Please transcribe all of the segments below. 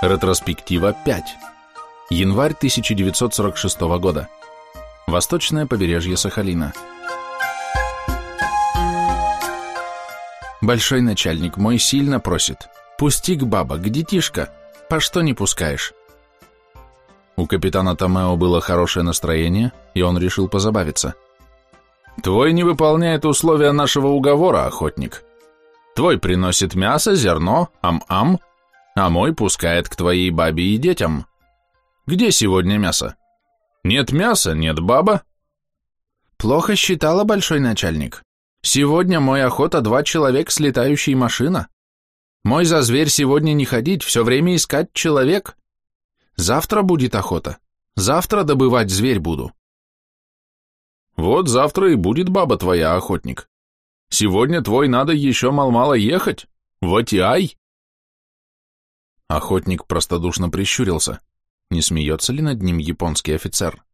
Ретроспектива 5. Январь 1946 года. Восточное побережье Сахалина. Большой начальник мой сильно просит. Пусти к баба, к детишка. По что не пускаешь? У капитана Томео было хорошее настроение, и он решил позабавиться. Твой не выполняет условия нашего уговора, охотник. Твой приносит мясо, зерно, ам-ам, а мой пускает к твоей бабе и детям. Где сегодня мясо? Нет мяса, нет баба. Плохо считала большой начальник. Сегодня мой охота два человек с летающей машина. Мой за зверь сегодня не ходить, все время искать человек. Завтра будет охота. Завтра добывать зверь буду. Вот завтра и будет баба твоя, охотник. Сегодня твой надо еще мал-мало ехать. Вот и ай. Охотник простодушно прищурился. Не смеется ли над ним японский офицер?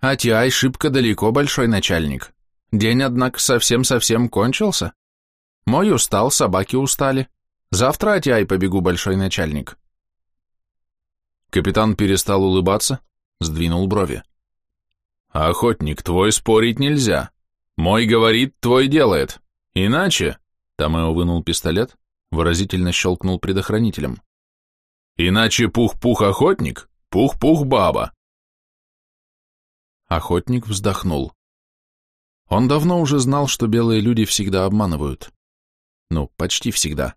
Атиай шибко далеко, большой начальник. День, однако, совсем-совсем кончился. Мой устал, собаки устали. Завтра Атиай побегу, большой начальник. Капитан перестал улыбаться, сдвинул брови. Охотник, твой спорить нельзя. Мой говорит, твой делает. Иначе... Томео вынул пистолет, выразительно щелкнул предохранителем. Иначе пух-пух-охотник, пух-пух-баба. Охотник вздохнул. Он давно уже знал, что белые люди всегда обманывают. Ну, почти всегда.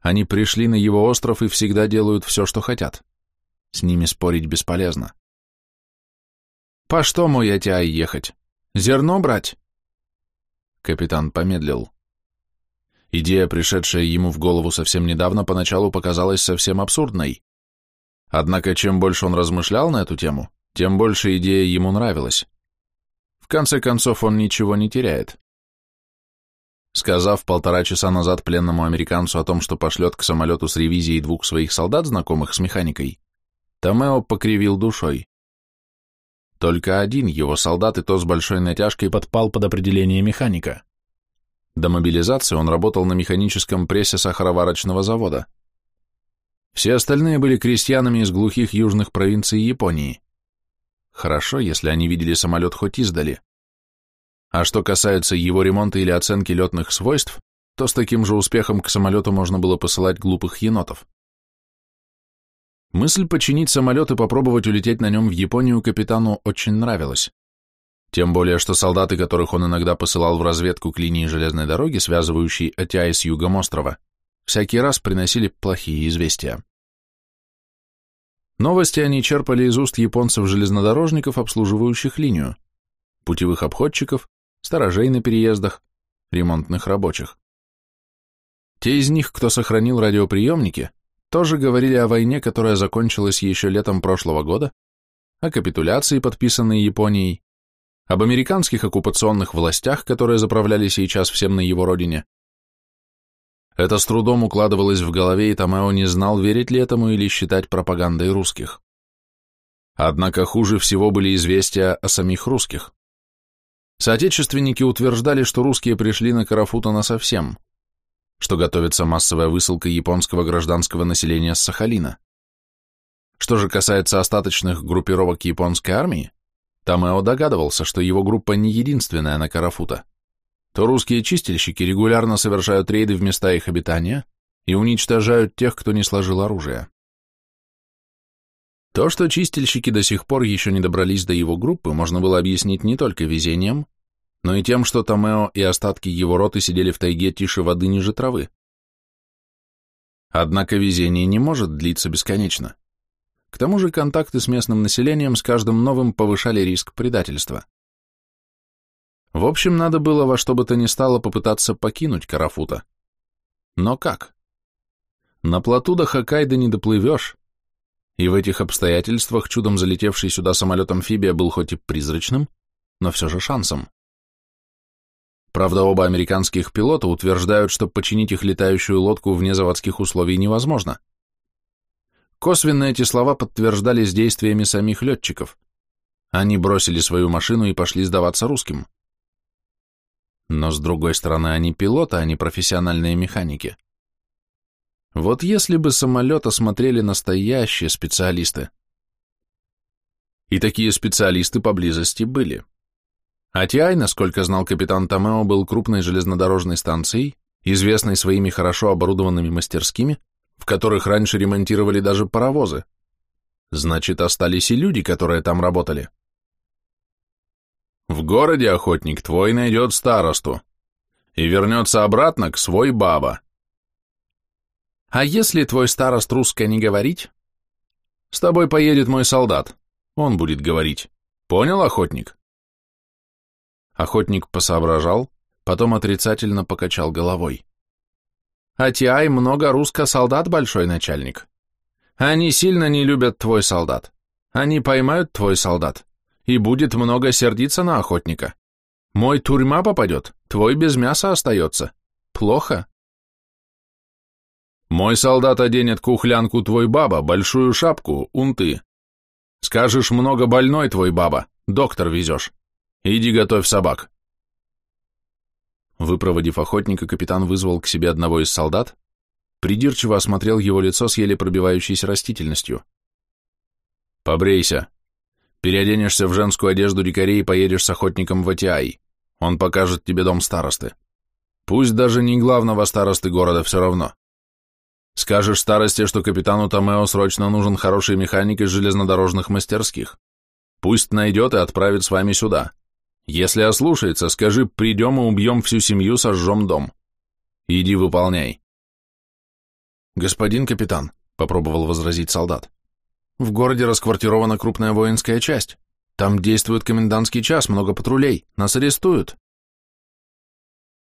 Они пришли на его остров и всегда делают все, что хотят. С ними спорить бесполезно. «По что, мой отяй, ехать? Зерно брать?» Капитан помедлил. Идея, пришедшая ему в голову совсем недавно, поначалу показалась совсем абсурдной. Однако, чем больше он размышлял на эту тему, тем больше идея ему нравилась. В конце концов, он ничего не теряет. Сказав полтора часа назад пленному американцу о том, что пошлет к самолету с ревизией двух своих солдат, знакомых с механикой, Томео покривил душой. Только один его солдат, и то с большой натяжкой, подпал под определение механика. До мобилизации он работал на механическом прессе сахароварочного завода. Все остальные были крестьянами из глухих южных провинций Японии. Хорошо, если они видели самолет хоть издали. А что касается его ремонта или оценки летных свойств, то с таким же успехом к самолету можно было посылать глупых енотов. Мысль починить самолет и попробовать улететь на нем в Японию капитану очень нравилась. Тем более, что солдаты, которых он иногда посылал в разведку к линии железной дороги, связывающей Атиай с югом острова, всякий раз приносили плохие известия. Новости они черпали из уст японцев-железнодорожников, обслуживающих линию, путевых обходчиков, сторожей на переездах, ремонтных рабочих. Те из них, кто сохранил радиоприемники, тоже говорили о войне, которая закончилась еще летом прошлого года, о капитуляции, подписанной Японией, об американских оккупационных властях, которые заправляли сейчас всем на его родине. Это с трудом укладывалось в голове, и Томео не знал, верить ли этому или считать пропагандой русских. Однако хуже всего были известия о самих русских. Соотечественники утверждали, что русские пришли на Карафута насовсем, что готовится массовая высылка японского гражданского населения с Сахалина. Что же касается остаточных группировок японской армии, Томео догадывался, что его группа не единственная на Карафута. То русские чистильщики регулярно совершают рейды в места их обитания и уничтожают тех, кто не сложил оружие. То, что чистильщики до сих пор еще не добрались до его группы, можно было объяснить не только везением, но и тем, что Томео и остатки его роты сидели в тайге тише воды ниже травы. Однако везение не может длиться бесконечно. К тому же контакты с местным населением с каждым новым повышали риск предательства. В общем, надо было во что бы то ни стало попытаться покинуть Карафута. Но как? На плоту до Хоккайдо не доплывешь, и в этих обстоятельствах чудом залетевший сюда самолет-амфибия был хоть и призрачным, но все же шансом. Правда, оба американских пилота утверждают, что починить их летающую лодку вне заводских условий невозможно. Косвенно эти слова подтверждались действиями самих летчиков. Они бросили свою машину и пошли сдаваться русским. Но, с другой стороны, они пилоты, а не профессиональные механики. Вот если бы самолет осмотрели настоящие специалисты. И такие специалисты поблизости были. Атиай, насколько знал капитан Томео, был крупной железнодорожной станцией, известной своими хорошо оборудованными мастерскими, в которых раньше ремонтировали даже паровозы. Значит, остались и люди, которые там работали. В городе, охотник, твой найдет старосту и вернется обратно к свой баба. А если твой старост русское не говорить? С тобой поедет мой солдат, он будет говорить. Понял, охотник? Охотник посоображал, потом отрицательно покачал головой. А Тиай много русско-солдат, большой начальник. Они сильно не любят твой солдат. Они поймают твой солдат, и будет много сердиться на охотника. Мой тюрьма попадет, твой без мяса остается. Плохо. Мой солдат оденет кухлянку твой баба, большую шапку, унты. Скажешь, много больной твой баба, доктор везешь. Иди готовь собак. Выпроводив охотника, капитан вызвал к себе одного из солдат, придирчиво осмотрел его лицо с еле пробивающейся растительностью. «Побрейся. Переоденешься в женскую одежду дикарей и поедешь с охотником в Атиай. Он покажет тебе дом старосты. Пусть даже не главного старосты города, все равно. Скажешь старости, что капитану Томео срочно нужен хороший механик из железнодорожных мастерских. Пусть найдет и отправит с вами сюда. Если ослушается, скажи, придем и убьем всю семью, сожжем дом. Иди выполняй. Господин капитан, попробовал возразить солдат, в городе расквартирована крупная воинская часть. Там действует комендантский час, много патрулей. Нас арестуют.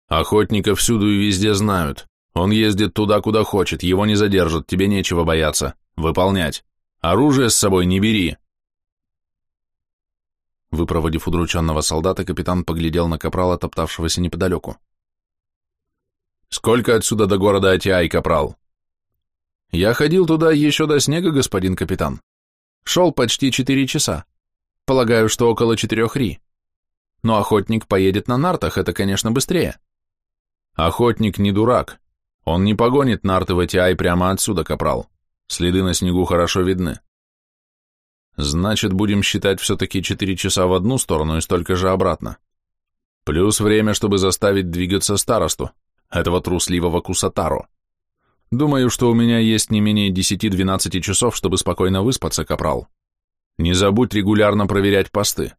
Охотника всюду и везде знают. Он ездит туда, куда хочет, его не задержат, тебе нечего бояться. Выполнять. Оружие с собой не бери. Выпроводив удрученного солдата, капитан поглядел на капрала, топтавшегося неподалеку. «Сколько отсюда до города Атиай, капрал?» «Я ходил туда еще до снега, господин капитан. Шел почти четыре часа. Полагаю, что около четырех ри. Но охотник поедет на нартах, это, конечно, быстрее». «Охотник не дурак. Он не погонит нарты в Атиай прямо отсюда, капрал. Следы на снегу хорошо видны. Значит, будем считать все-таки 4 часа в одну сторону и столько же обратно. Плюс время, чтобы заставить двигаться старосту, этого трусливого Кусатару. Думаю, что у меня есть не менее 10-12 часов, чтобы спокойно выспаться, капрал. Не забудь регулярно проверять посты.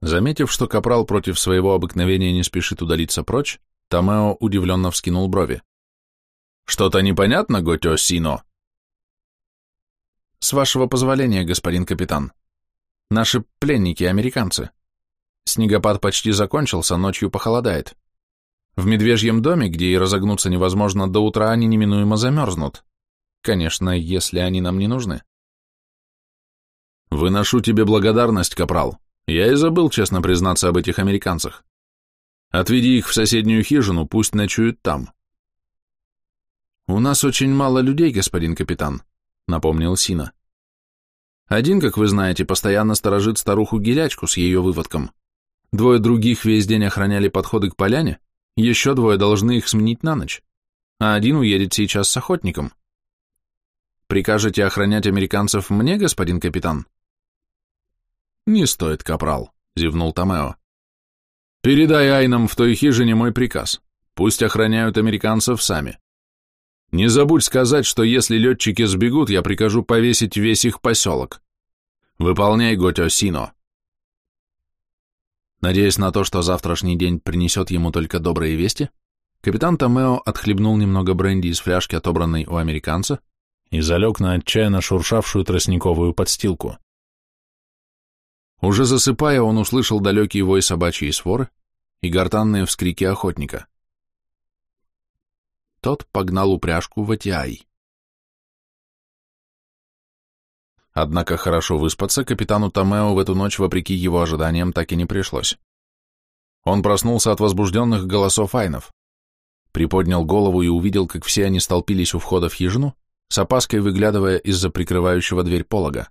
Заметив, что капрал против своего обыкновения не спешит удалиться прочь, Томео удивленно вскинул брови. «Что-то непонятно, Готё Сино?» С вашего позволения, господин капитан. Наши пленники американцы. Снегопад почти закончился, ночью похолодает. В медвежьем доме, где и разогнуться невозможно, до утра они неминуемо замерзнут. Конечно, если они нам не нужны. Выношу тебе благодарность, капрал. Я и забыл, честно признаться, об этих американцах. Отведи их в соседнюю хижину, пусть ночуют там. У нас очень мало людей, господин капитан, напомнил Сина. Один, как вы знаете, постоянно сторожит старуху-гелячку с ее выводком. Двое других весь день охраняли подходы к поляне, еще двое должны их сменить на ночь, а один уедет сейчас с охотником. Прикажете охранять американцев мне, господин капитан? Не стоит, капрал, зевнул Томео. Передай Айнам в той хижине мой приказ. Пусть охраняют американцев сами. Не забудь сказать, что если летчики сбегут, я прикажу повесить весь их поселок. Выполняй, Готё Сино. Надеясь на то, что завтрашний день принесет ему только добрые вести, капитан Томео отхлебнул немного бренди из фляжки, отобранной у американца, и залег на отчаянно шуршавшую тростниковую подстилку. Уже засыпая, он услышал далекий вой собачьей своры и гортанные вскрики охотника. Тот погнал упряжку в Атиай. Однако хорошо выспаться капитану Томео в эту ночь, вопреки его ожиданиям, так и не пришлось. Он проснулся от возбужденных голосов айнов. Приподнял голову и увидел, как все они столпились у входа в хижину, с опаской выглядывая из-за прикрывающего дверь полога.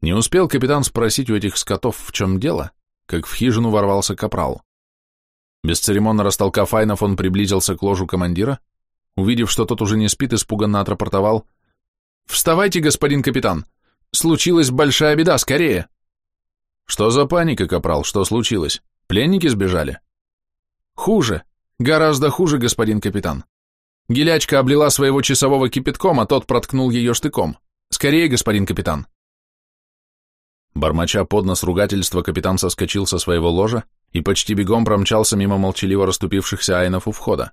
Не успел капитан спросить у этих скотов, в чем дело, как в хижину ворвался капрал. Бесцеремонно растолкав Айнов, он приблизился к ложу командира, увидев, что тот уже не спит, испуганно отрапортовал. «Вставайте, господин капитан! Случилась большая беда, скорее!» «Что за паника, капрал? Что случилось? Пленники сбежали?» «Хуже, гораздо хуже, господин капитан. Гелячка облила своего часового кипятком, а тот проткнул ее штыком. Скорее, господин капитан!» Бормоча под нос ругательства, капитан соскочил со своего ложа и почти бегом промчался мимо молчаливо расступившихся айнов у входа.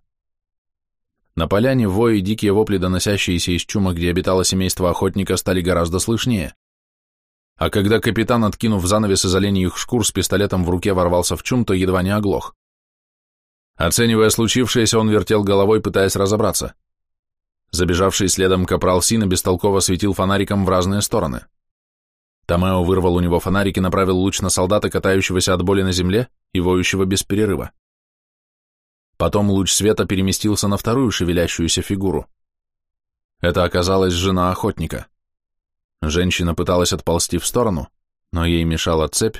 На поляне вой и дикие вопли, доносящиеся из чума, где обитало семейство охотника, стали гораздо слышнее. А когда капитан, откинув занавес из оленьих шкур с пистолетом в руке, ворвался в чум, то едва не оглох. Оценивая случившееся, он вертел головой, пытаясь разобраться. Забежавший следом капрал Сина бестолково светил фонариком в разные стороны. Томео вырвал у него фонарик и направил луч на солдата, катающегося от боли на земле и воющего без перерыва. Потом луч света переместился на вторую шевелящуюся фигуру. Это оказалась жена охотника. Женщина пыталась отползти в сторону, но ей мешала цепь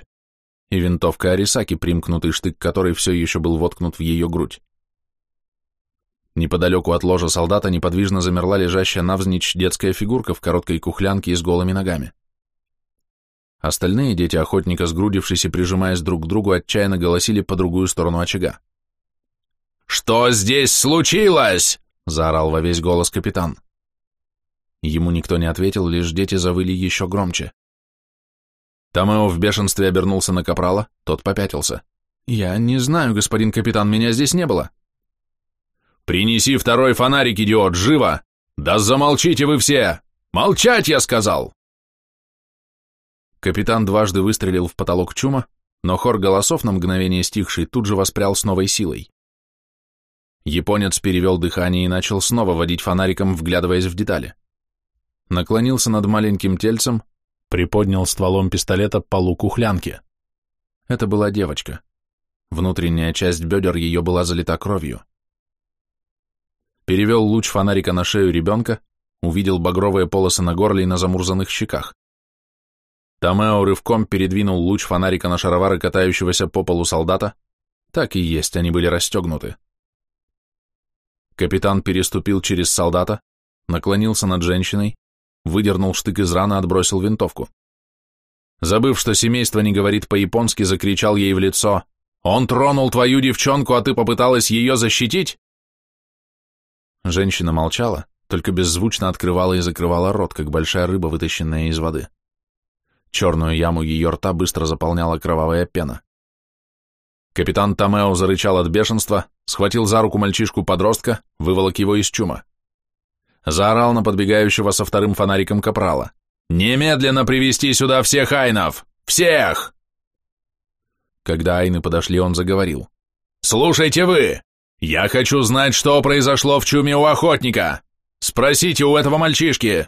и винтовка Арисаки, примкнутый штык которой все еще был воткнут в ее грудь. Неподалеку от ложа солдата неподвижно замерла лежащая навзничь детская фигурка в короткой кухлянке и с голыми ногами. Остальные дети охотника, сгрудившись и прижимаясь друг к другу, отчаянно голосили по другую сторону очага. «Что здесь случилось?» — заорал во весь голос капитан. Ему никто не ответил, лишь дети завыли еще громче. Томео в бешенстве обернулся на капрала, тот попятился. «Я не знаю, господин капитан, меня здесь не было». «Принеси второй фонарик, идиот, живо! Да замолчите вы все! Молчать, я сказал!» Капитан дважды выстрелил в потолок чума, но хор голосов на мгновение стихший тут же воспрял с новой силой. Японец перевел дыхание и начал снова водить фонариком, вглядываясь в детали. Наклонился над маленьким тельцем, приподнял стволом пистолета полу кухлянки. Это была девочка. Внутренняя часть бедер ее была залита кровью. Перевел луч фонарика на шею ребенка, увидел багровые полосы на горле и на замурзанных щеках. Томео рывком передвинул луч фонарика на шаровары катающегося по полу солдата. Так и есть, они были расстегнуты. Капитан переступил через солдата, наклонился над женщиной, выдернул штык из раны, отбросил винтовку. Забыв, что семейство не говорит по-японски, закричал ей в лицо «Он тронул твою девчонку, а ты попыталась ее защитить?» Женщина молчала, только беззвучно открывала и закрывала рот, как большая рыба, вытащенная из воды. Черную яму ее рта быстро заполняла кровавая пена. Капитан Томео зарычал от бешенства, схватил за руку мальчишку-подростка, выволок его из чума. Заорал на подбегающего со вторым фонариком капрала. «Немедленно привести сюда всех айнов! Всех!» Когда айны подошли, он заговорил. «Слушайте вы! Я хочу знать, что произошло в чуме у охотника! Спросите у этого мальчишки!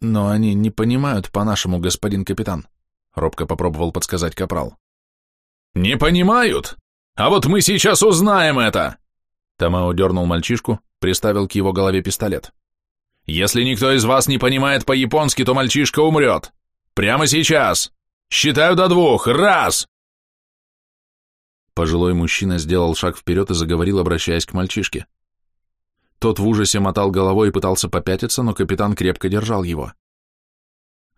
«Но они не понимают по-нашему, господин капитан», — робко попробовал подсказать капрал. «Не понимают? А вот мы сейчас узнаем это!» Томао дернул мальчишку, приставил к его голове пистолет. «Если никто из вас не понимает по-японски, то мальчишка умрет. Прямо сейчас! Считаю до двух! Раз!» Пожилой мужчина сделал шаг вперед и заговорил, обращаясь к мальчишке. Тот в ужасе мотал головой и пытался попятиться, но капитан крепко держал его.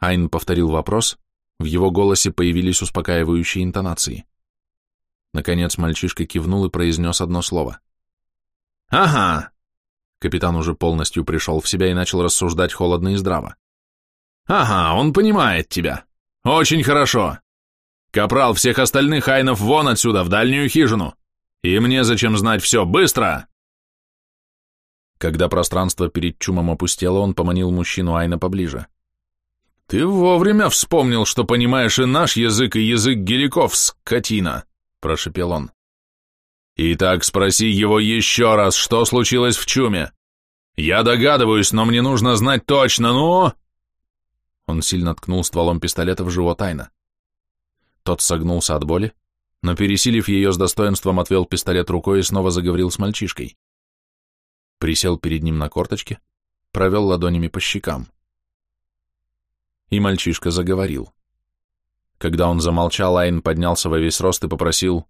Айн повторил вопрос, в его голосе появились успокаивающие интонации. Наконец мальчишка кивнул и произнес одно слово. «Ага!» Капитан уже полностью пришел в себя и начал рассуждать холодно и здраво. «Ага, он понимает тебя. Очень хорошо. Капрал, всех остальных айнов вон отсюда, в дальнюю хижину. И мне зачем знать все, быстро!» Когда пространство перед чумом опустело, он поманил мужчину Айна поближе. «Ты вовремя вспомнил, что понимаешь и наш язык, и язык геликов, скотина!» – прошепел он. «Итак, спроси его еще раз, что случилось в чуме. Я догадываюсь, но мне нужно знать точно, ну...» Он сильно ткнул стволом пистолета в живот Айна. Тот согнулся от боли, но, пересилив ее с достоинством, отвел пистолет рукой и снова заговорил с мальчишкой присел перед ним на корточке, провел ладонями по щекам. И мальчишка заговорил. Когда он замолчал, Айн поднялся во весь рост и попросил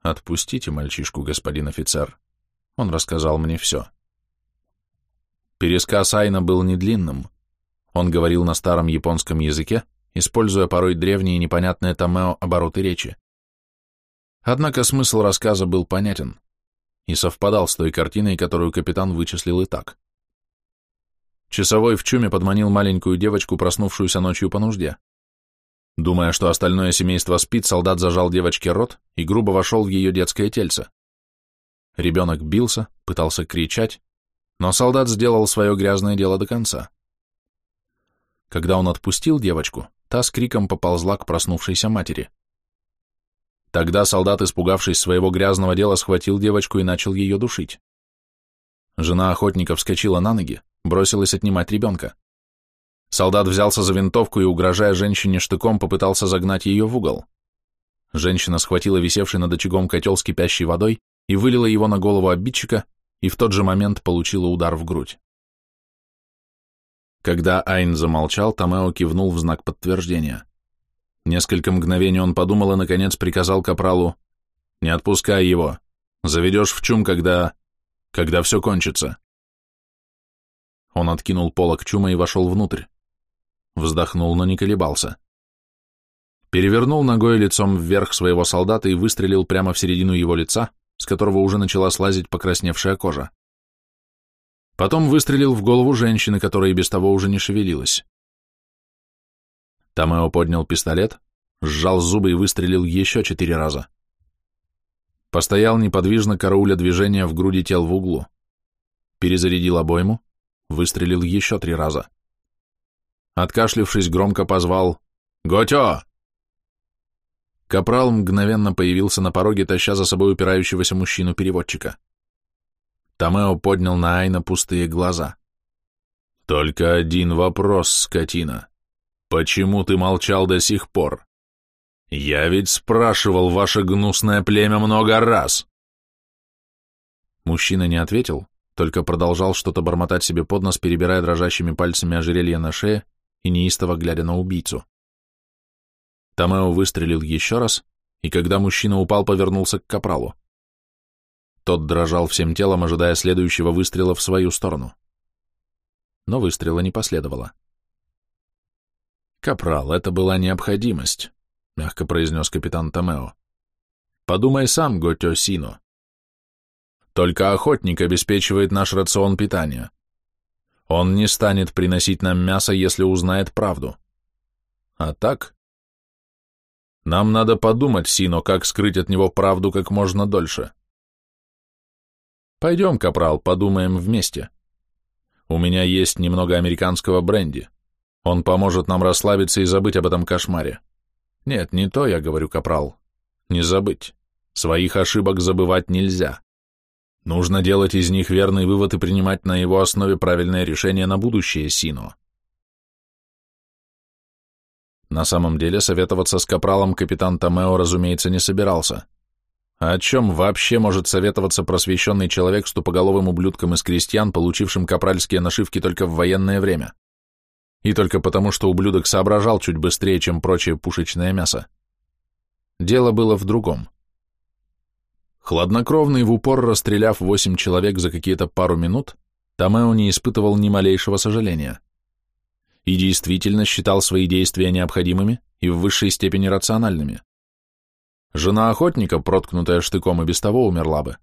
Отпустите мальчишку, господин офицер. Он рассказал мне все. Пересказ Айна был недлинным. Он говорил на старом японском языке, используя порой древние непонятные томео обороты речи. Однако смысл рассказа был понятен и совпадал с той картиной, которую капитан вычислил и так. Часовой в чуме подманил маленькую девочку, проснувшуюся ночью по нужде. Думая, что остальное семейство спит, солдат зажал девочке рот и грубо вошел в ее детское тельце. Ребенок бился, пытался кричать, но солдат сделал свое грязное дело до конца. Когда он отпустил девочку, та с криком поползла к проснувшейся матери. Тогда солдат, испугавшись своего грязного дела, схватил девочку и начал ее душить. Жена охотника вскочила на ноги, бросилась отнимать ребенка. Солдат взялся за винтовку и, угрожая женщине штыком, попытался загнать ее в угол. Женщина схватила висевший над очагом котел с кипящей водой и вылила его на голову обидчика, и в тот же момент получила удар в грудь. Когда Айн замолчал, Томео кивнул в знак подтверждения. Несколько мгновений он подумал и, наконец, приказал капралу «Не отпускай его. Заведешь в чум, когда... когда все кончится». Он откинул полок чума и вошел внутрь. Вздохнул, но не колебался. Перевернул ногой лицом вверх своего солдата и выстрелил прямо в середину его лица, с которого уже начала слазить покрасневшая кожа. Потом выстрелил в голову женщины, которая и без того уже не шевелилась. Томео поднял пистолет, сжал зубы и выстрелил еще четыре раза. Постоял неподвижно, карауля движения в груди тел в углу. Перезарядил обойму, выстрелил еще три раза. Откашлившись, громко позвал «Готё!». Капрал мгновенно появился на пороге, таща за собой упирающегося мужчину-переводчика. Томео поднял на Айна пустые глаза. «Только один вопрос, скотина. Почему ты молчал до сих пор? Я ведь спрашивал ваше гнусное племя много раз!» Мужчина не ответил, только продолжал что-то бормотать себе под нос, перебирая дрожащими пальцами ожерелье на шее и неистово глядя на убийцу. Томео выстрелил еще раз, и когда мужчина упал, повернулся к капралу. Тот дрожал всем телом, ожидая следующего выстрела в свою сторону. Но выстрела не последовало. «Капрал, это была необходимость», — мягко произнес капитан Томео. «Подумай сам, Готё Сино. Только охотник обеспечивает наш рацион питания. Он не станет приносить нам мясо, если узнает правду. А так, нам надо подумать, Сино, как скрыть от него правду как можно дольше. Пойдем, капрал, подумаем вместе. У меня есть немного американского бренди. Он поможет нам расслабиться и забыть об этом кошмаре. Нет, не то я говорю, капрал. Не забыть. Своих ошибок забывать нельзя. Нужно делать из них верный вывод и принимать на его основе правильное решение на будущее, Сино. На самом деле советоваться с капралом капитан Томео, разумеется, не собирался. А о чем вообще может советоваться просвещенный человек с тупоголовым ублюдком из крестьян, получившим капральские нашивки только в военное время? И только потому, что ублюдок соображал чуть быстрее, чем прочее пушечное мясо. Дело было в другом. Хладнокровный в упор расстреляв восемь человек за какие-то пару минут, Томео не испытывал ни малейшего сожаления и действительно считал свои действия необходимыми и в высшей степени рациональными. Жена охотника, проткнутая штыком, и без того умерла бы.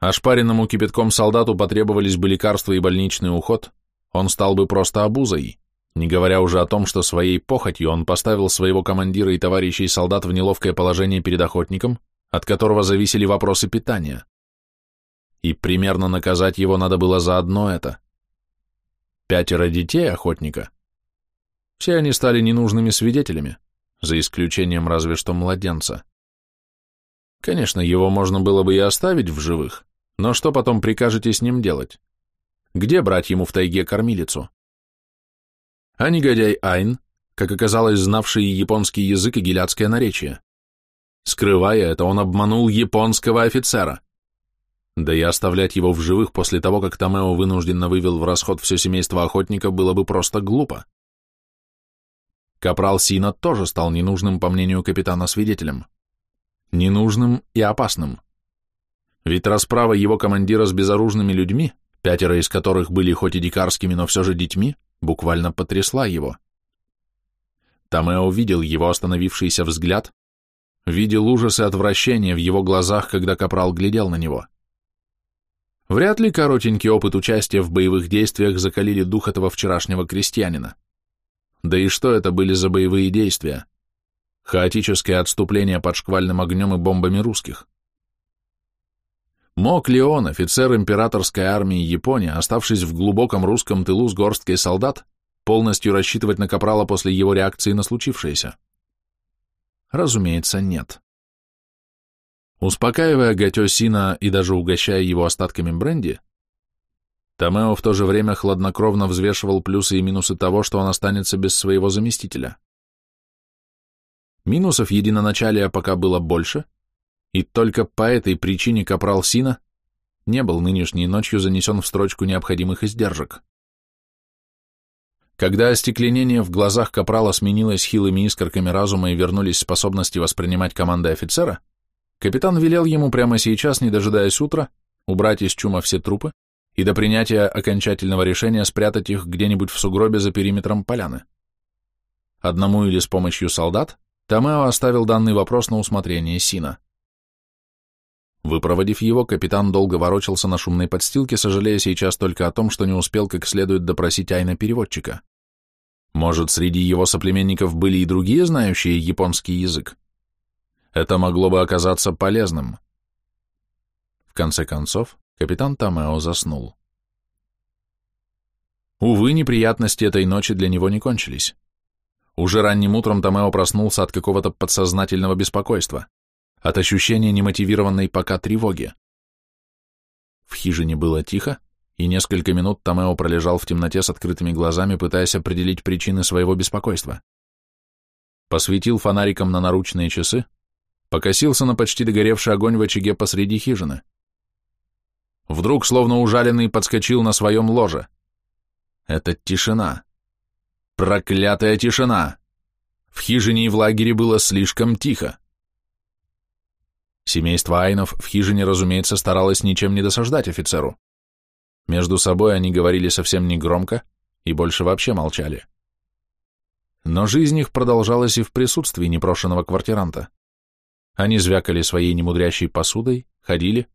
Ошпаренному кипятком солдату потребовались бы лекарства и больничный уход, он стал бы просто обузой, не говоря уже о том, что своей похотью он поставил своего командира и товарищей солдат в неловкое положение перед охотником, от которого зависели вопросы питания. И примерно наказать его надо было за одно это. Пятеро детей охотника все они стали ненужными свидетелями, за исключением разве что младенца. Конечно, его можно было бы и оставить в живых, но что потом прикажете с ним делать? Где брать ему в тайге кормилицу? А негодяй Айн, как оказалось, знавший японский язык и гиляцкое наречие. Скрывая это, он обманул японского офицера. Да и оставлять его в живых после того, как Томео вынужденно вывел в расход все семейство охотника, было бы просто глупо. Капрал Сина тоже стал ненужным, по мнению капитана, свидетелем. ненужным и опасным. Ведь расправа его командира с безоружными людьми, пятеро из которых были хоть и дикарскими, но все же детьми, буквально потрясла его. Томео видел его остановившийся взгляд, видел ужас и отвращение в его глазах, когда Капрал глядел на него. Вряд ли коротенький опыт участия в боевых действиях закалили дух этого вчерашнего крестьянина. Да и что это были за боевые действия? Хаотическое отступление под шквальным огнем и бомбами русских. Мог ли он, офицер императорской армии Японии, оставшись в глубоком русском тылу с горсткой солдат, полностью рассчитывать на Капрала после его реакции на случившееся? Разумеется, нет. Успокаивая Гатё Сина и даже угощая его остатками бренди, Томео в то же время хладнокровно взвешивал плюсы и минусы того, что он останется без своего заместителя. Минусов единоначалия пока было больше, и только по этой причине капрал Сина не был нынешней ночью занесен в строчку необходимых издержек. Когда остекленение в глазах капрала сменилось хилыми искорками разума и вернулись способности воспринимать команды офицера, Капитан велел ему прямо сейчас, не дожидаясь утра, убрать из чума все трупы и до принятия окончательного решения спрятать их где-нибудь в сугробе за периметром поляны. Одному или с помощью солдат Томео оставил данный вопрос на усмотрение Сина. Выпроводив его, капитан долго ворочался на шумной подстилке, сожалея сейчас только о том, что не успел как следует допросить Айна переводчика. Может, среди его соплеменников были и другие, знающие японский язык? Это могло бы оказаться полезным. В конце концов, капитан Томео заснул. Увы, неприятности этой ночи для него не кончились. Уже ранним утром Томео проснулся от какого-то подсознательного беспокойства, от ощущения немотивированной пока тревоги. В хижине было тихо, и несколько минут Томео пролежал в темноте с открытыми глазами, пытаясь определить причины своего беспокойства. Посветил фонариком на наручные часы, покосился на почти догоревший огонь в очаге посреди хижины. Вдруг, словно ужаленный, подскочил на своем ложе. Это тишина. Проклятая тишина! В хижине и в лагере было слишком тихо. Семейство Айнов в хижине, разумеется, старалось ничем не досаждать офицеру. Между собой они говорили совсем негромко и больше вообще молчали. Но жизнь их продолжалась и в присутствии непрошенного квартиранта. Они звякали своей немудрящей посудой, ходили,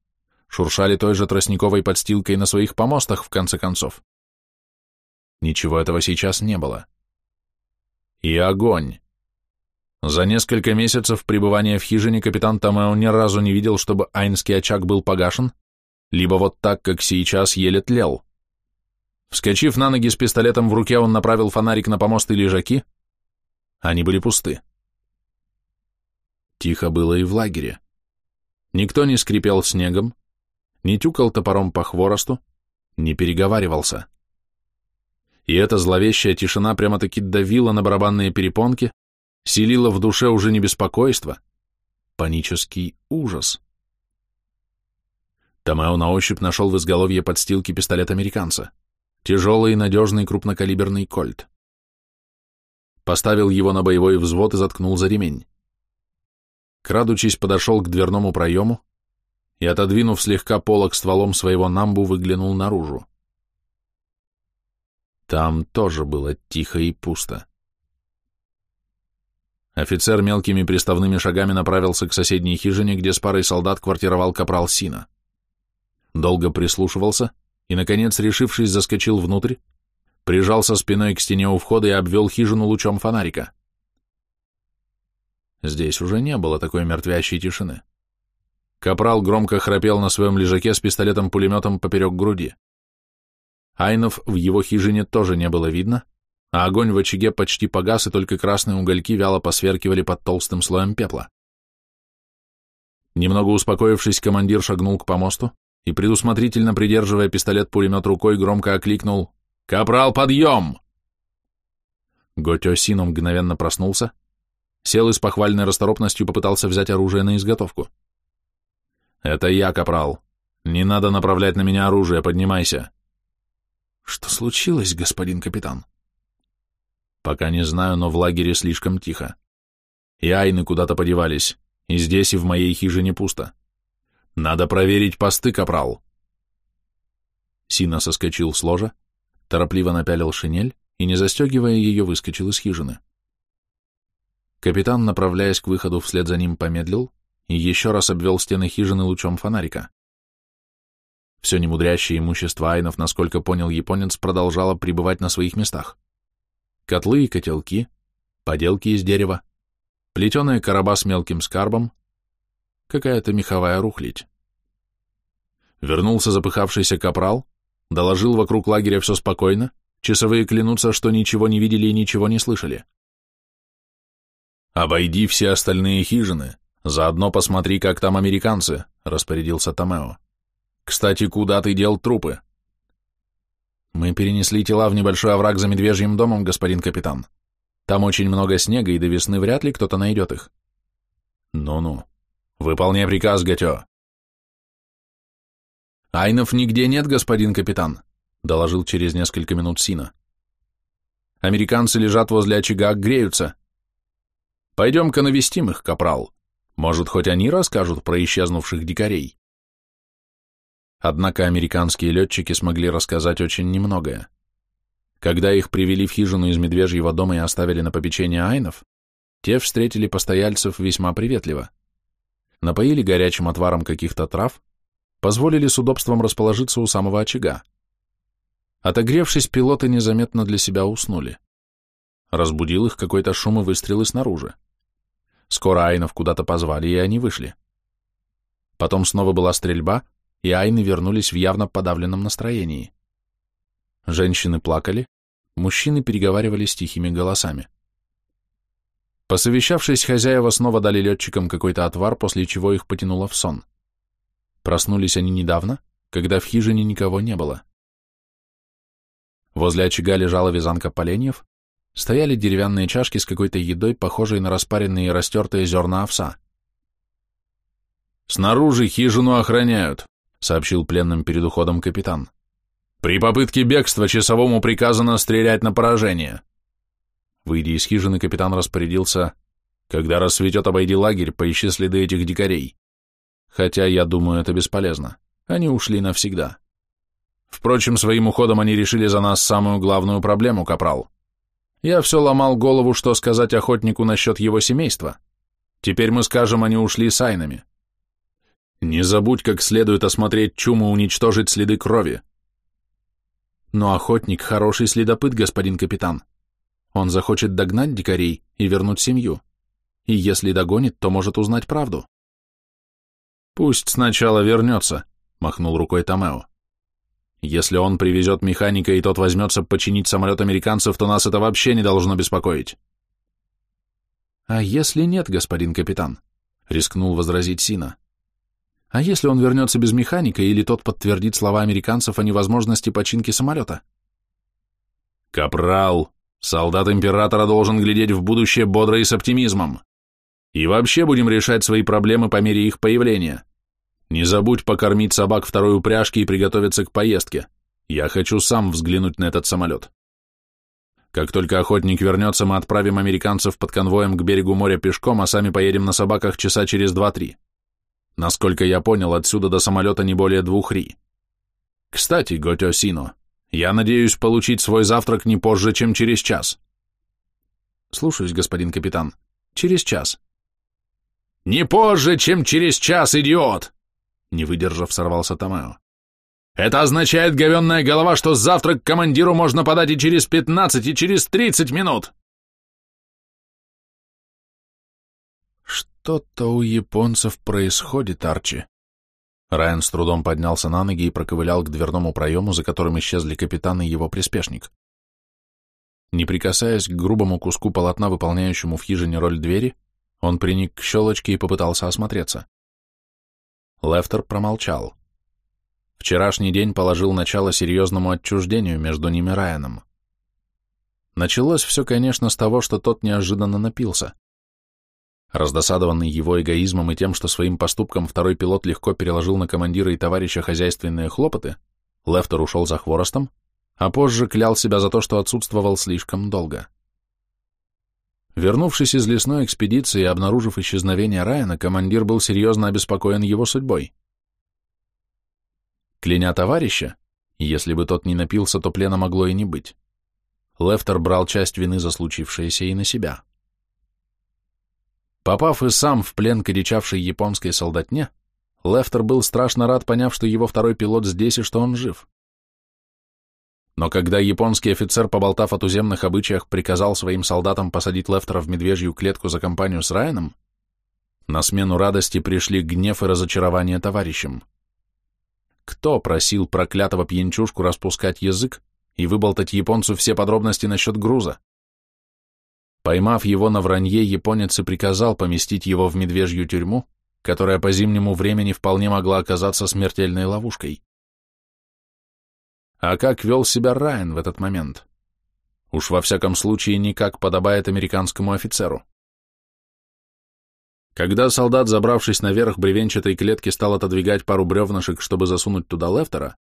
шуршали той же тростниковой подстилкой на своих помостах, в конце концов. Ничего этого сейчас не было. И огонь. За несколько месяцев пребывания в хижине капитан Томео ни разу не видел, чтобы айнский очаг был погашен, либо вот так, как сейчас, еле тлел. Вскочив на ноги с пистолетом в руке, он направил фонарик на помост и лежаки. Они были пусты. Тихо было и в лагере. Никто не скрипел снегом, не тюкал топором по хворосту, не переговаривался. И эта зловещая тишина прямо-таки давила на барабанные перепонки, селила в душе уже не беспокойство, панический ужас. Томео на ощупь нашел в изголовье подстилки пистолет американца, тяжелый и надежный крупнокалиберный кольт. Поставил его на боевой взвод и заткнул за ремень крадучись, подошел к дверному проему и, отодвинув слегка полок стволом своего намбу, выглянул наружу. Там тоже было тихо и пусто. Офицер мелкими приставными шагами направился к соседней хижине, где с парой солдат квартировал капрал Сина. Долго прислушивался и, наконец, решившись, заскочил внутрь, прижался спиной к стене у входа и обвел хижину лучом фонарика. Здесь уже не было такой мертвящей тишины. Капрал громко храпел на своем лежаке с пистолетом-пулеметом поперек груди. Айнов в его хижине тоже не было видно, а огонь в очаге почти погас, и только красные угольки вяло посверкивали под толстым слоем пепла. Немного успокоившись, командир шагнул к помосту и, предусмотрительно придерживая пистолет-пулемет рукой, громко окликнул «Капрал, подъем!» Готё Сино мгновенно проснулся, Сел и с похвальной расторопностью попытался взять оружие на изготовку. «Это я, капрал. Не надо направлять на меня оружие, поднимайся». «Что случилось, господин капитан?» «Пока не знаю, но в лагере слишком тихо. И айны куда-то подевались. И здесь, и в моей хижине пусто. Надо проверить посты, капрал. Сина соскочил с ложа, торопливо напялил шинель и, не застегивая ее, выскочил из хижины. Капитан, направляясь к выходу, вслед за ним помедлил и еще раз обвел стены хижины лучом фонарика. Все немудрящее имущество айнов, насколько понял японец, продолжало пребывать на своих местах. Котлы и котелки, поделки из дерева, плетеная короба с мелким скарбом, какая-то меховая рухлядь. Вернулся запыхавшийся капрал, доложил вокруг лагеря все спокойно, часовые клянутся, что ничего не видели и ничего не слышали. «Обойди все остальные хижины, заодно посмотри, как там американцы», — распорядился Томео. «Кстати, куда ты дел трупы?» «Мы перенесли тела в небольшой овраг за медвежьим домом, господин капитан. Там очень много снега, и до весны вряд ли кто-то найдет их». «Ну-ну. Выполняй приказ, Гатё». «Айнов нигде нет, господин капитан», — доложил через несколько минут Сина. «Американцы лежат возле очага, греются. Пойдем-ка навестим их, капрал. Может, хоть они расскажут про исчезнувших дикарей?» Однако американские летчики смогли рассказать очень немногое. Когда их привели в хижину из медвежьего дома и оставили на попечение айнов, те встретили постояльцев весьма приветливо. Напоили горячим отваром каких-то трав, позволили с удобством расположиться у самого очага. Отогревшись, пилоты незаметно для себя уснули. Разбудил их какой-то шум и выстрелы снаружи. Скоро айнов куда-то позвали, и они вышли. Потом снова была стрельба, и айны вернулись в явно подавленном настроении. Женщины плакали, мужчины переговаривались тихими голосами. Посовещавшись, хозяева снова дали летчикам какой-то отвар, после чего их потянуло в сон. Проснулись они недавно, когда в хижине никого не было. Возле очага лежала вязанка поленьев, стояли деревянные чашки с какой-то едой, похожей на распаренные и растертые зерна овса. «Снаружи хижину охраняют», — сообщил пленным перед уходом капитан. «При попытке бегства часовому приказано стрелять на поражение». Выйдя из хижины, капитан распорядился, «Когда рассветет, обойди лагерь, поищи следы этих дикарей. Хотя, я думаю, это бесполезно. Они ушли навсегда. Впрочем, своим уходом они решили за нас самую главную проблему, капрал. Я все ломал голову, что сказать охотнику насчет его семейства. Теперь мы скажем, они ушли с айнами. Не забудь, как следует осмотреть чуму, уничтожить следы крови. Но охотник хороший следопыт, господин капитан. Он захочет догнать дикарей и вернуть семью. И если догонит, то может узнать правду. Пусть сначала вернется, махнул рукой Томео. Если он привезет механика и тот возьмется починить самолет американцев, то нас это вообще не должно беспокоить. А если нет, господин капитан? Рискнул возразить Сина. А если он вернется без механика, или тот подтвердит слова американцев о невозможности починки самолета? Капрал, солдат императора должен глядеть в будущее бодро и с оптимизмом. И вообще будем решать свои проблемы по мере их появления. Не забудь покормить собак второй упряжки и приготовиться к поездке. Я хочу сам взглянуть на этот самолет. Как только охотник вернется, мы отправим американцев под конвоем к берегу моря пешком, а сами поедем на собаках часа через два-три. Насколько я понял, отсюда до самолета не более двух ри. Кстати, Готё Сино, я надеюсь получить свой завтрак не позже, чем через час. Слушаюсь, господин капитан. Через час. Не позже, чем через час, идиот! Не выдержав, сорвался Томео. Это означает, говенная голова, что завтрак командиру можно подать и через пятнадцать, и через тридцать минут. Что-то у японцев происходит, Арчи. Райан с трудом поднялся на ноги и проковылял к дверному проему, за которым исчезли капитан и его приспешник. Не прикасаясь к грубому куску полотна, выполняющему в хижине роль двери, он приник к щелочке и попытался осмотреться. Лефтер промолчал. Вчерашний день положил начало серьезному отчуждению между ними Райаном. Началось все, конечно, с того, что тот неожиданно напился. Раздосадованный его эгоизмом и тем, что своим поступком второй пилот легко переложил на командира и товарища хозяйственные хлопоты, Лефтер ушел за хворостом, а позже клял себя за то, что отсутствовал слишком долго. Вернувшись из лесной экспедиции и обнаружив исчезновение Райана, командир был серьезно обеспокоен его судьбой. Кляня товарища, если бы тот не напился, то плена могло и не быть, Лефтер брал часть вины за случившееся и на себя. Попав и сам в плен к одичавшей японской солдатне, Лефтер был страшно рад, поняв, что его второй пилот здесь и что он жив. Но когда японский офицер, поболтав о туземных обычаях, приказал своим солдатам посадить Лефтера в медвежью клетку за компанию с Райаном, на смену радости пришли гнев и разочарование товарищам. Кто просил проклятого пьянчушку распускать язык и выболтать японцу все подробности насчет груза? Поймав его на вранье, японец и приказал поместить его в медвежью тюрьму, которая по зимнему времени вполне могла оказаться смертельной ловушкой. А как вел себя Райан в этот момент? Уж во всяком случае никак подобает американскому офицеру. Когда солдат, забравшись наверх бревенчатой клетки, стал отодвигать пару бревнышек, чтобы засунуть туда Лефтера,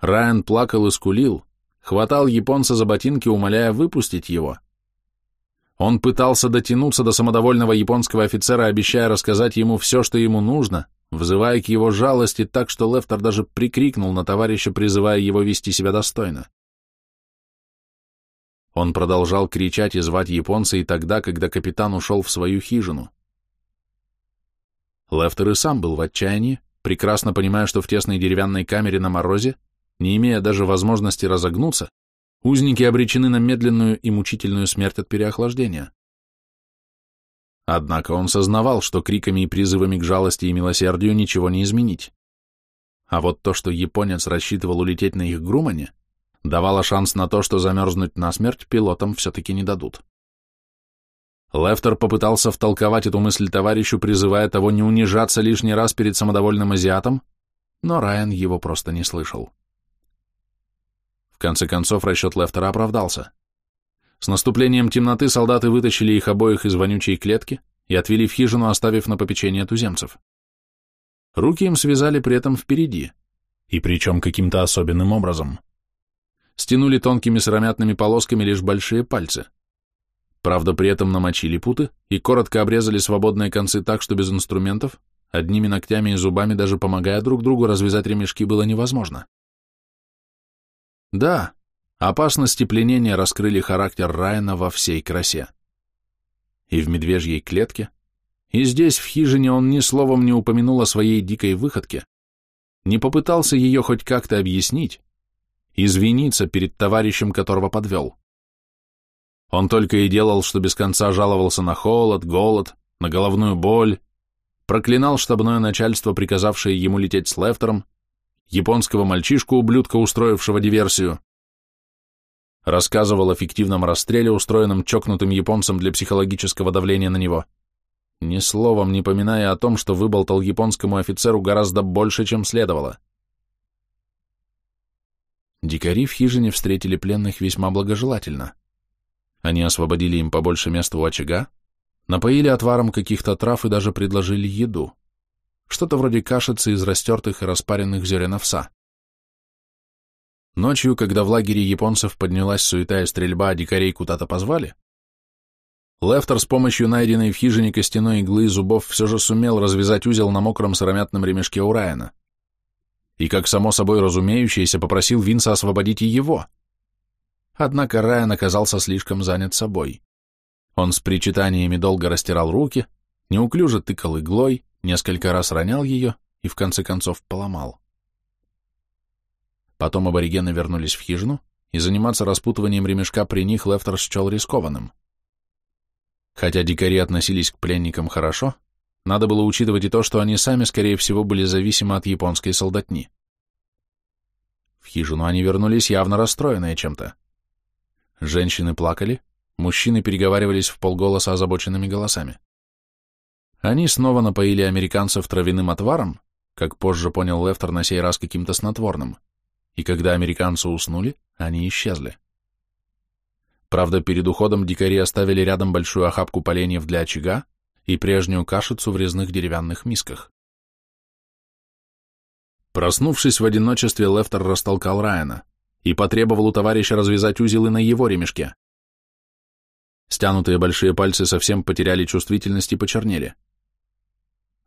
Райан плакал и скулил, хватал японца за ботинки, умоляя выпустить его. Он пытался дотянуться до самодовольного японского офицера, обещая рассказать ему все, что ему нужно, взывая к его жалости так, что Лефтер даже прикрикнул на товарища, призывая его вести себя достойно. Он продолжал кричать и звать японца и тогда, когда капитан ушел в свою хижину. Лефтер и сам был в отчаянии, прекрасно понимая, что в тесной деревянной камере на морозе, не имея даже возможности разогнуться, узники обречены на медленную и мучительную смерть от переохлаждения. Однако он сознавал, что криками и призывами к жалости и милосердию ничего не изменить. А вот то, что японец рассчитывал улететь на их Грумане, давало шанс на то, что замерзнуть насмерть пилотам все-таки не дадут. Лефтер попытался втолковать эту мысль товарищу, призывая того не унижаться лишний раз перед самодовольным азиатом, но Райан его просто не слышал. В конце концов, расчет Лефтера оправдался. С наступлением темноты солдаты вытащили их обоих из вонючей клетки и отвели в хижину, оставив на попечение туземцев. Руки им связали при этом впереди, и причем каким-то особенным образом. Стянули тонкими сыромятными полосками лишь большие пальцы. Правда, при этом намочили путы и коротко обрезали свободные концы так, что без инструментов, одними ногтями и зубами, даже помогая друг другу, развязать ремешки было невозможно. Да, Опасности пленения раскрыли характер Райана во всей красе. И в медвежьей клетке, и здесь, в хижине, он ни словом не упомянул о своей дикой выходке, не попытался ее хоть как-то объяснить, извиниться перед товарищем, которого подвел. Он только и делал, что без конца жаловался на холод, голод, на головную боль, проклинал штабное начальство, приказавшее ему лететь с Лефтером, японского мальчишку-ублюдка, устроившего диверсию, рассказывал о фиктивном расстреле, устроенном чокнутым японцем для психологического давления на него, ни словом не поминая о том, что выболтал японскому офицеру гораздо больше, чем следовало. Дикари в хижине встретили пленных весьма благожелательно. Они освободили им побольше места у очага, напоили отваром каких-то трав и даже предложили еду. Что-то вроде кашицы из растертых и распаренных зерен овса. Ночью, когда в лагере японцев поднялась суета и стрельба, а дикарей куда-то позвали, Лефтер с помощью найденной в хижине костяной иглы и зубов все же сумел развязать узел на мокром сыромятном ремешке у Райана. И, как само собой разумеющееся, попросил Винса освободить и его. Однако Райан оказался слишком занят собой. Он с причитаниями долго растирал руки, неуклюже тыкал иглой, несколько раз ронял ее и в конце концов поломал. Потом аборигены вернулись в хижину, и заниматься распутыванием ремешка при них Лефтер счел рискованным. Хотя дикари относились к пленникам хорошо, надо было учитывать и то, что они сами, скорее всего, были зависимы от японской солдатни. В хижину они вернулись явно расстроенные чем-то. Женщины плакали, мужчины переговаривались в полголоса озабоченными голосами. Они снова напоили американцев травяным отваром, как позже понял Лефтер на сей раз каким-то снотворным и когда американцы уснули, они исчезли. Правда, перед уходом дикари оставили рядом большую охапку поленьев для очага и прежнюю кашицу в резных деревянных мисках. Проснувшись в одиночестве, Лефтер растолкал Райана и потребовал у товарища развязать узелы на его ремешке. Стянутые большие пальцы совсем потеряли чувствительность и почернели.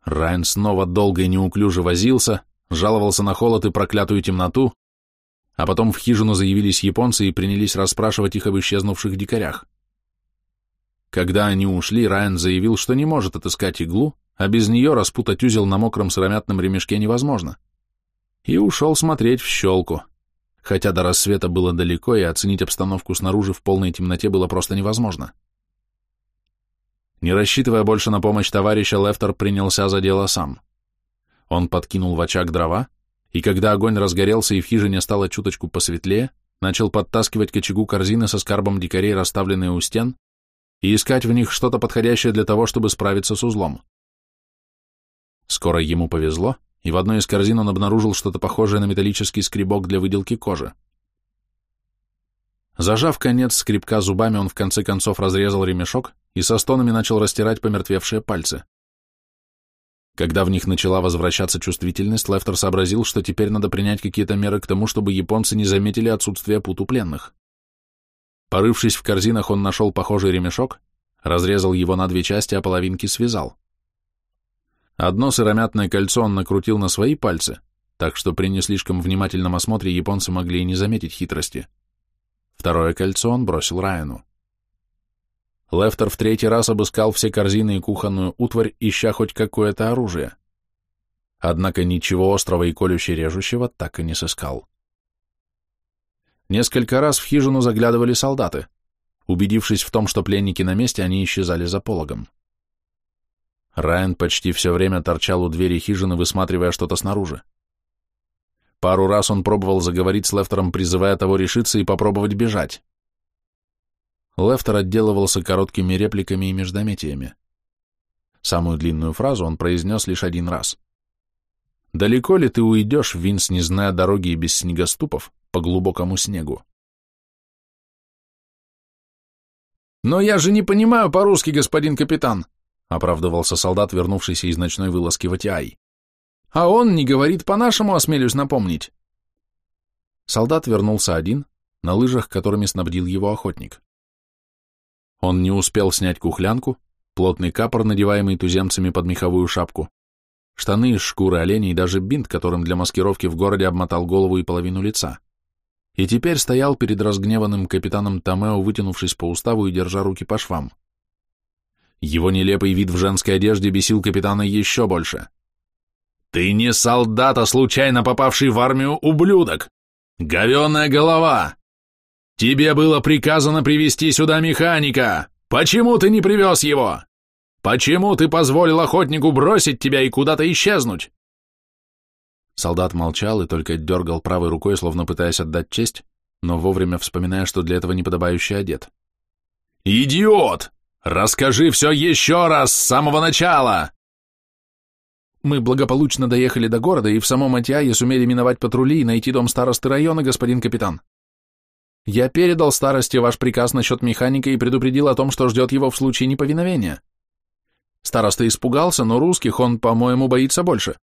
Райан снова долго и неуклюже возился, жаловался на холод и проклятую темноту, а потом в хижину заявились японцы и принялись расспрашивать их об исчезнувших дикарях. Когда они ушли, Райан заявил, что не может отыскать иглу, а без нее распутать узел на мокром сыромятном ремешке невозможно. И ушел смотреть в щелку, хотя до рассвета было далеко, и оценить обстановку снаружи в полной темноте было просто невозможно. Не рассчитывая больше на помощь товарища, Лефтер принялся за дело сам. Он подкинул в очаг дрова, и когда огонь разгорелся и в хижине стало чуточку посветлее, начал подтаскивать к очагу корзины со скарбом дикарей, расставленные у стен, и искать в них что-то подходящее для того, чтобы справиться с узлом. Скоро ему повезло, и в одной из корзин он обнаружил что-то похожее на металлический скребок для выделки кожи. Зажав конец скребка зубами, он в конце концов разрезал ремешок и со стонами начал растирать помертвевшие пальцы. Когда в них начала возвращаться чувствительность, Лефтер сообразил, что теперь надо принять какие-то меры к тому, чтобы японцы не заметили отсутствие пут у пленных. Порывшись в корзинах, он нашел похожий ремешок, разрезал его на две части, а половинки связал. Одно сыромятное кольцо он накрутил на свои пальцы, так что при не слишком внимательном осмотре японцы могли и не заметить хитрости. Второе кольцо он бросил Райану. Лефтер в третий раз обыскал все корзины и кухонную утварь, ища хоть какое-то оружие. Однако ничего острого и колюще-режущего так и не сыскал. Несколько раз в хижину заглядывали солдаты. Убедившись в том, что пленники на месте, они исчезали за пологом. Райан почти все время торчал у двери хижины, высматривая что-то снаружи. Пару раз он пробовал заговорить с Лефтером, призывая того решиться и попробовать бежать. Лефтер отделывался короткими репликами и междометиями. Самую длинную фразу он произнес лишь один раз. «Далеко ли ты уйдешь, Винс, не зная дороги и без снегоступов, по глубокому снегу?» «Но я же не понимаю по-русски, господин капитан», — оправдывался солдат, вернувшийся из ночной вылазки в Атиай. «А он не говорит по-нашему, осмелюсь напомнить». Солдат вернулся один, на лыжах, которыми снабдил его охотник. Он не успел снять кухлянку, плотный капор, надеваемый туземцами под меховую шапку, штаны из шкуры оленей и даже бинт, которым для маскировки в городе обмотал голову и половину лица. И теперь стоял перед разгневанным капитаном Томео, вытянувшись по уставу и держа руки по швам. Его нелепый вид в женской одежде бесил капитана еще больше. «Ты не солдат, а случайно попавший в армию ублюдок! Говеная голова! Тебе было приказано привести сюда механика. Почему ты не привез его? Почему ты позволил охотнику бросить тебя и куда-то исчезнуть?» Солдат молчал и только дергал правой рукой, словно пытаясь отдать честь, но вовремя вспоминая, что для этого неподобающий одет. «Идиот! Расскажи все еще раз, с самого начала!» Мы благополучно доехали до города и в самом Атиае сумели миновать патрули и найти дом старосты района, господин капитан. Я передал старости ваш приказ насчет механика и предупредил о том, что ждет его в случае неповиновения. Староста испугался, но русских он, по-моему, боится больше.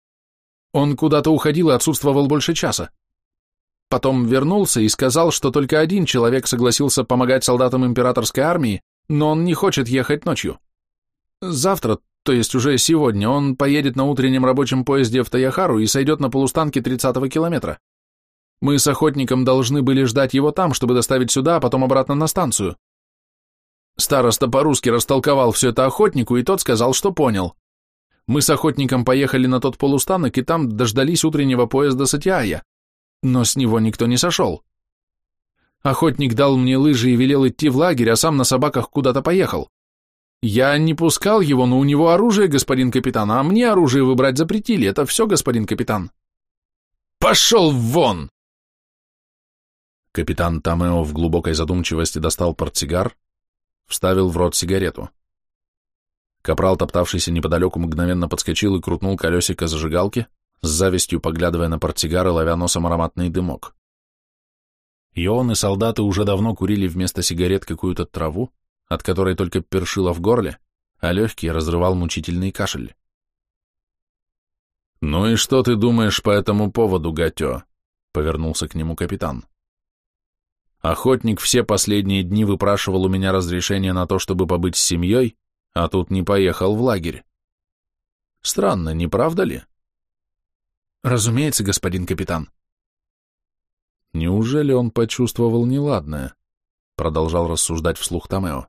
Он куда-то уходил и отсутствовал больше часа. Потом вернулся и сказал, что только один человек согласился помогать солдатам императорской армии, но он не хочет ехать ночью. Завтра, то есть уже сегодня, он поедет на утреннем рабочем поезде в Таяхару и сойдет на полустанке 30-го километра. Мы с охотником должны были ждать его там, чтобы доставить сюда, а потом обратно на станцию. Староста по-русски растолковал все это охотнику, и тот сказал, что понял. Мы с охотником поехали на тот полустанок, и там дождались утреннего поезда Сатиая, но с него никто не сошел. Охотник дал мне лыжи и велел идти в лагерь, а сам на собаках куда-то поехал. Я не пускал его, но у него оружие, господин капитан, а мне оружие выбрать запретили, это все, господин капитан. «Пошел вон!» Капитан Тамео в глубокой задумчивости достал портсигар, вставил в рот сигарету. Капрал, топтавшийся неподалеку, мгновенно подскочил и крутнул колесико зажигалки, с завистью поглядывая на портсигар и ловя носом ароматный дымок. И он, и солдаты уже давно курили вместо сигарет какую-то траву, от которой только першило в горле, а легкий разрывал мучительный кашель. «Ну и что ты думаешь по этому поводу, Гатё?» — повернулся к нему капитан. Охотник все последние дни выпрашивал у меня разрешение на то, чтобы побыть с семьей, а тут не поехал в лагерь. Странно, не правда ли? Разумеется, господин капитан. Неужели он почувствовал неладное? Продолжал рассуждать вслух Томео.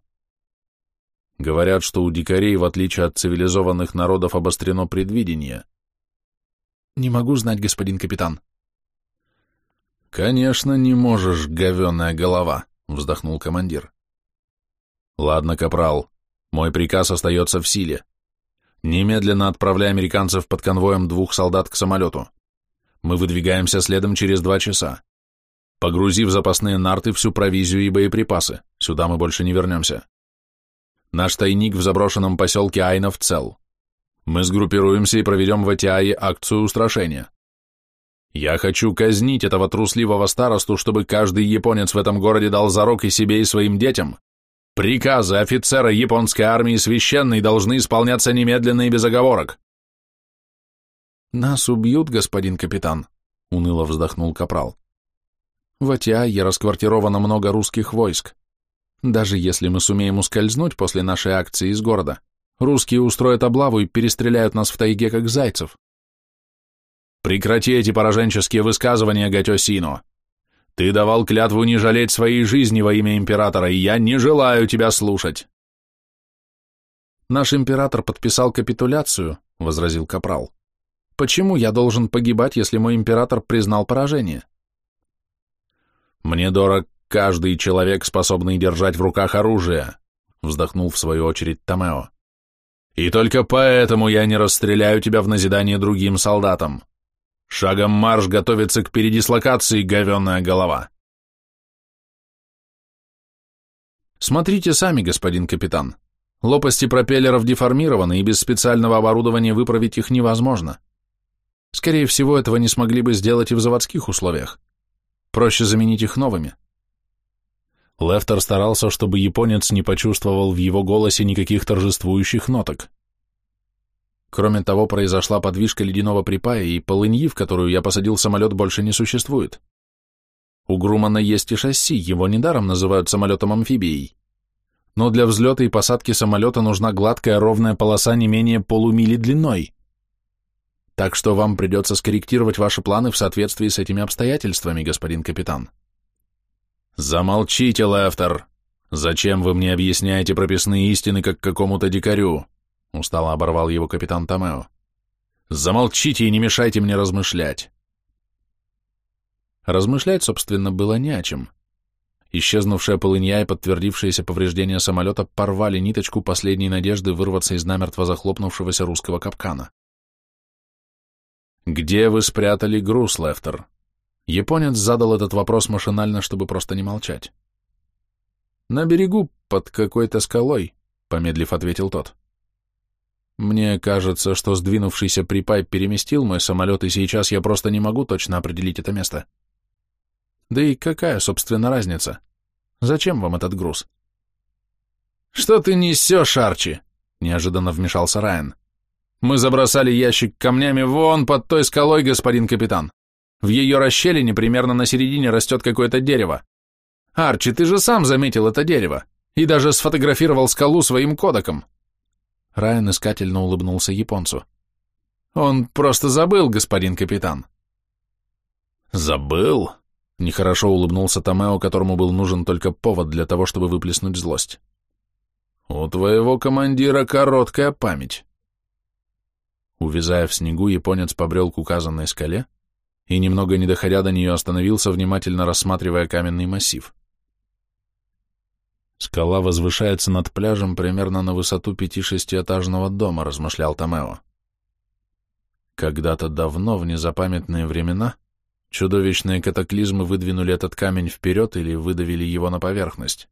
Говорят, что у дикарей, в отличие от цивилизованных народов, обострено предвидение. Не могу знать, господин капитан. Конечно, не можешь, говеная голова, вздохнул командир. Ладно, капрал, мой приказ остается в силе. Немедленно отправляй американцев под конвоем двух солдат к самолету. Мы выдвигаемся следом через два часа. Погрузи в запасные нарты всю провизию и боеприпасы. Сюда мы больше не вернемся. Наш тайник в заброшенном поселке Айнов цел. Мы сгруппируемся и проведем в Атиае акцию устрашения. Я хочу казнить этого трусливого старосту, чтобы каждый японец в этом городе дал зарок и себе, и своим детям, Приказы офицера японской армии священной должны исполняться немедленно и без оговорок. Нас убьют, господин капитан, уныло вздохнул капрал. В Атиае расквартировано много русских войск. Даже если мы сумеем ускользнуть после нашей акции из города, русские устроят облаву и перестреляют нас в тайге, как зайцев. Прекрати эти пораженческие высказывания, Гатёсино. Ты давал клятву не жалеть своей жизни во имя императора, и я не желаю тебя слушать. Наш император подписал капитуляцию, возразил Капрал. Почему я должен погибать, если мой император признал поражение? Мне дорог каждый человек, способный держать в руках оружие, вздохнул в свою очередь Томео. И только поэтому я не расстреляю тебя в назидание другим солдатам. Шагом марш готовится к передислокации, говенная голова. Смотрите сами, господин капитан. Лопасти пропеллеров деформированы, и без специального оборудования выправить их невозможно. Скорее всего, этого не смогли бы сделать и в заводских условиях. Проще заменить их новыми. Лефтер старался, чтобы японец не почувствовал в его голосе никаких торжествующих ноток. Кроме того, произошла подвижка ледяного припая, и полыньи, в которую я посадил самолет, больше не существует. У Грумана есть и шасси, его недаром называют самолетом-амфибией. Но для взлета и посадки самолета нужна гладкая ровная полоса не менее полумили длиной. Так что вам придется скорректировать ваши планы в соответствии с этими обстоятельствами, господин капитан. Замолчите, Лефтер. Зачем вы мне объясняете прописные истины, как какому-то дикарю? — устало оборвал его капитан Томео. «Замолчите и не мешайте мне размышлять!» Размышлять, собственно, было не о чем. Исчезнувшая полынья и подтвердившиеся повреждения самолета порвали ниточку последней надежды вырваться из намертво захлопнувшегося русского капкана. «Где вы спрятали груз, Лефтер?» Японец задал этот вопрос машинально, чтобы просто не молчать. «На берегу, под какой-то скалой», — помедлив ответил тот. Мне кажется, что сдвинувшийся припай переместил мой самолет, и сейчас я просто не могу точно определить это место. Да и какая, собственно, разница? Зачем вам этот груз? Что ты несешь, Арчи? Неожиданно вмешался Райан. Мы забросали ящик камнями вон под той скалой, господин капитан. В ее расщелине примерно на середине растет какое-то дерево. Арчи, ты же сам заметил это дерево и даже сфотографировал скалу своим кодеком. Райан искательно улыбнулся японцу. «Он просто забыл, господин капитан». «Забыл?» — нехорошо улыбнулся Томео, которому был нужен только повод для того, чтобы выплеснуть злость. «У твоего командира короткая память». Увязая в снегу, японец побрел к указанной скале и, немного не доходя до нее, остановился, внимательно рассматривая каменный массив. Скала возвышается над пляжем примерно на высоту пяти-шестиэтажного дома, размышлял Томео. Когда-то давно, в незапамятные времена, чудовищные катаклизмы выдвинули этот камень вперед или выдавили его на поверхность.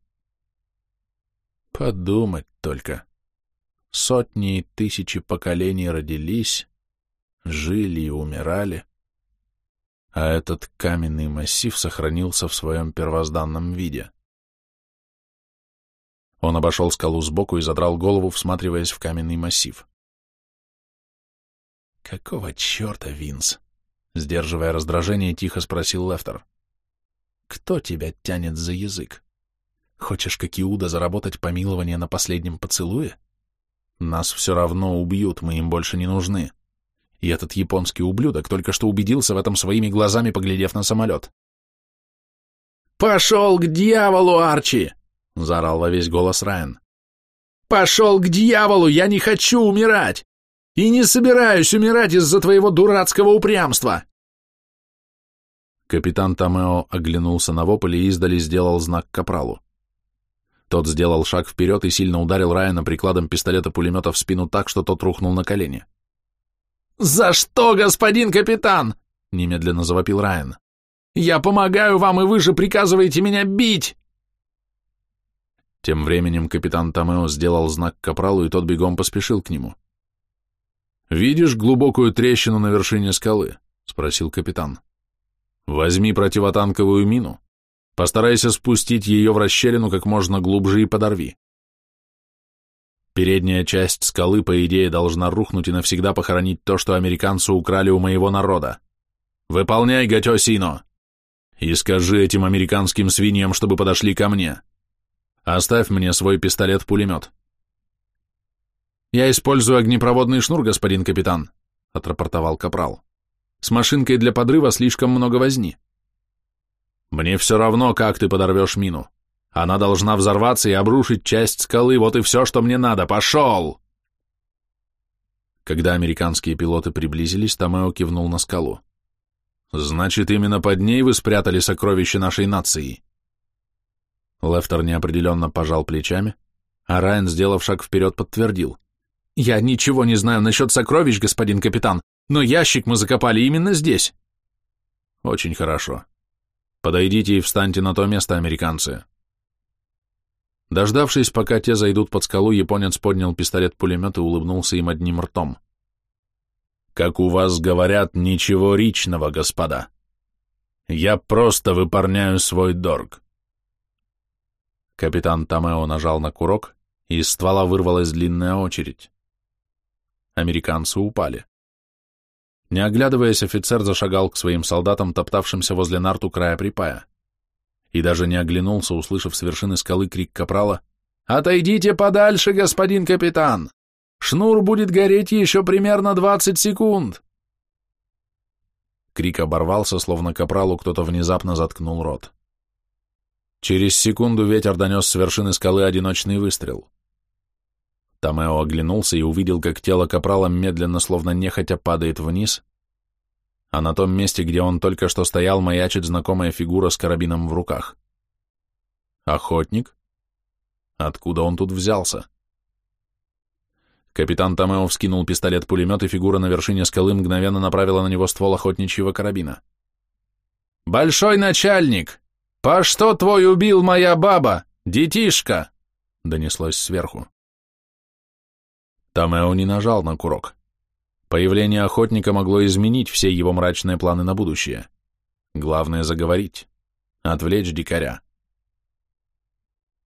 Подумать только. Сотни и тысячи поколений родились, жили и умирали, а этот каменный массив сохранился в своем первозданном виде. Он обошел скалу сбоку и задрал голову, всматриваясь в каменный массив. «Какого черта, Винс?» Сдерживая раздражение, тихо спросил Лефтер. Кто тебя тянет за язык? Хочешь, как Иуда, заработать помилование на последнем поцелуе? Нас все равно убьют, мы им больше не нужны. И этот японский ублюдок только что убедился в этом своими глазами, поглядев на самолет. «Пошел к дьяволу, Арчи!» — заорал во весь голос Райан. «Пошел к дьяволу! Я не хочу умирать! И не собираюсь умирать из-за твоего дурацкого упрямства!» Капитан Томео оглянулся на вопль и издали сделал знак капралу. Тот сделал шаг вперед и сильно ударил Райана прикладом пистолета-пулемета в спину так, что тот рухнул на колени. «За что, господин капитан?» — немедленно завопил Райан. «Я помогаю вам, и вы же приказываете меня бить!» Тем временем капитан Томео сделал знак капралу, и тот бегом поспешил к нему. «Видишь глубокую трещину на вершине скалы?» — спросил капитан. «Возьми противотанковую мину, постарайся спустить ее в расщелину как можно глубже и подорви. Передняя часть скалы, по идее, должна рухнуть и навсегда похоронить то, что американцы украли у моего народа. Выполняй, Гатёсино! И скажи этим американским свиньям, чтобы подошли ко мне. Оставь мне свой пистолет-пулемет. Я использую огнепроводный шнур, господин капитан, отрапортовал капрал. С машинкой для подрыва слишком много возни. Мне все равно, как ты подорвешь мину. Она должна взорваться и обрушить часть скалы, вот и все, что мне надо. Пошел!» Когда американские пилоты приблизились, Томео кивнул на скалу. «Значит, именно под ней вы спрятали сокровища нашей нации?» Лефтер неопределенно пожал плечами, а Райан, сделав шаг вперед, подтвердил. «Я ничего не знаю насчет сокровищ, господин капитан, но ящик мы закопали именно здесь». «Очень хорошо. Подойдите и встаньте на то место, американцы. Дождавшись, пока те зайдут под скалу, японец поднял пистолет-пулемет и улыбнулся им одним ртом. «Как у вас говорят, ничего ричного, господа. Я просто выполняю свой дорг». Капитан Томео нажал на курок, и из ствола вырвалась длинная очередь. Американцы упали. Не оглядываясь, офицер зашагал к своим солдатам, топтавшимся возле нарту края припая и даже не оглянулся, услышав с вершины скалы крик капрала «Отойдите подальше, господин капитан! Шнур будет гореть еще примерно двадцать секунд!» Крик оборвался, словно капралу кто-то внезапно заткнул рот. Через секунду ветер донес с вершины скалы одиночный выстрел. Томео оглянулся и увидел, как тело капрала медленно, словно нехотя, падает вниз, а на том месте, где он только что стоял, маячит знакомая фигура с карабином в руках. Охотник? Откуда он тут взялся? Капитан Томео вскинул пистолет-пулемет, и фигура на вершине скалы мгновенно направила на него ствол охотничьего карабина. «Большой начальник! По что твой убил моя баба, детишка?» донеслось сверху. Томео не нажал на курок. Появление охотника могло изменить все его мрачные планы на будущее. Главное — заговорить, отвлечь дикаря.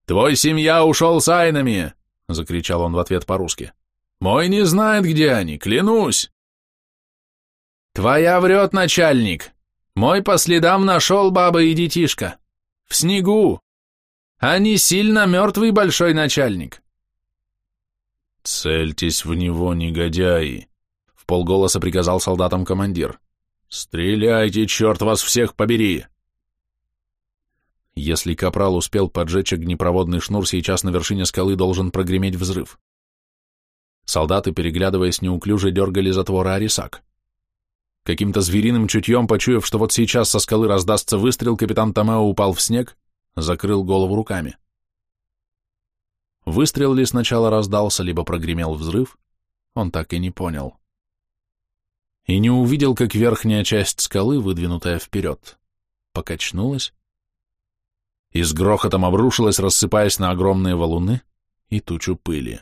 «Твой семья ушел с айнами!» — закричал он в ответ по-русски. «Мой не знает, где они, клянусь!» «Твоя врет, начальник! Мой по следам нашел баба и детишка! В снегу! Они сильно мертвый большой начальник!» «Цельтесь в него, негодяи!» В полголоса приказал солдатам командир. «Стреляйте, черт вас всех побери!» Если капрал успел поджечь огнепроводный шнур, сейчас на вершине скалы должен прогреметь взрыв. Солдаты, переглядываясь неуклюже, дергали затвора Арисак. Каким-то звериным чутьем, почуяв, что вот сейчас со скалы раздастся выстрел, капитан Томео упал в снег, закрыл голову руками. Выстрел ли сначала раздался, либо прогремел взрыв, он так и не понял и не увидел, как верхняя часть скалы, выдвинутая вперед, покачнулась и с грохотом обрушилась, рассыпаясь на огромные валуны и тучу пыли.